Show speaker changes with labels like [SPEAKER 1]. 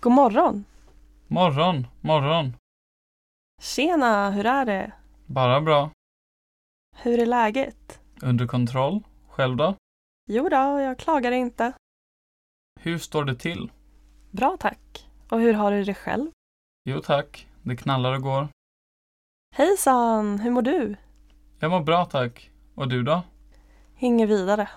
[SPEAKER 1] God morgon!
[SPEAKER 2] Morgon, morgon.
[SPEAKER 1] Tjena, hur är det?
[SPEAKER 2] Bara bra.
[SPEAKER 1] Hur är läget?
[SPEAKER 2] Under kontroll. Själv då?
[SPEAKER 1] Jo då, jag klagar inte.
[SPEAKER 2] Hur står det till?
[SPEAKER 1] Bra tack. Och hur har du det själv?
[SPEAKER 2] Jo tack, det knallar och går.
[SPEAKER 1] Hejsan, hur mår du?
[SPEAKER 2] Jag mår bra tack. Och du då?
[SPEAKER 1] Inget vidare.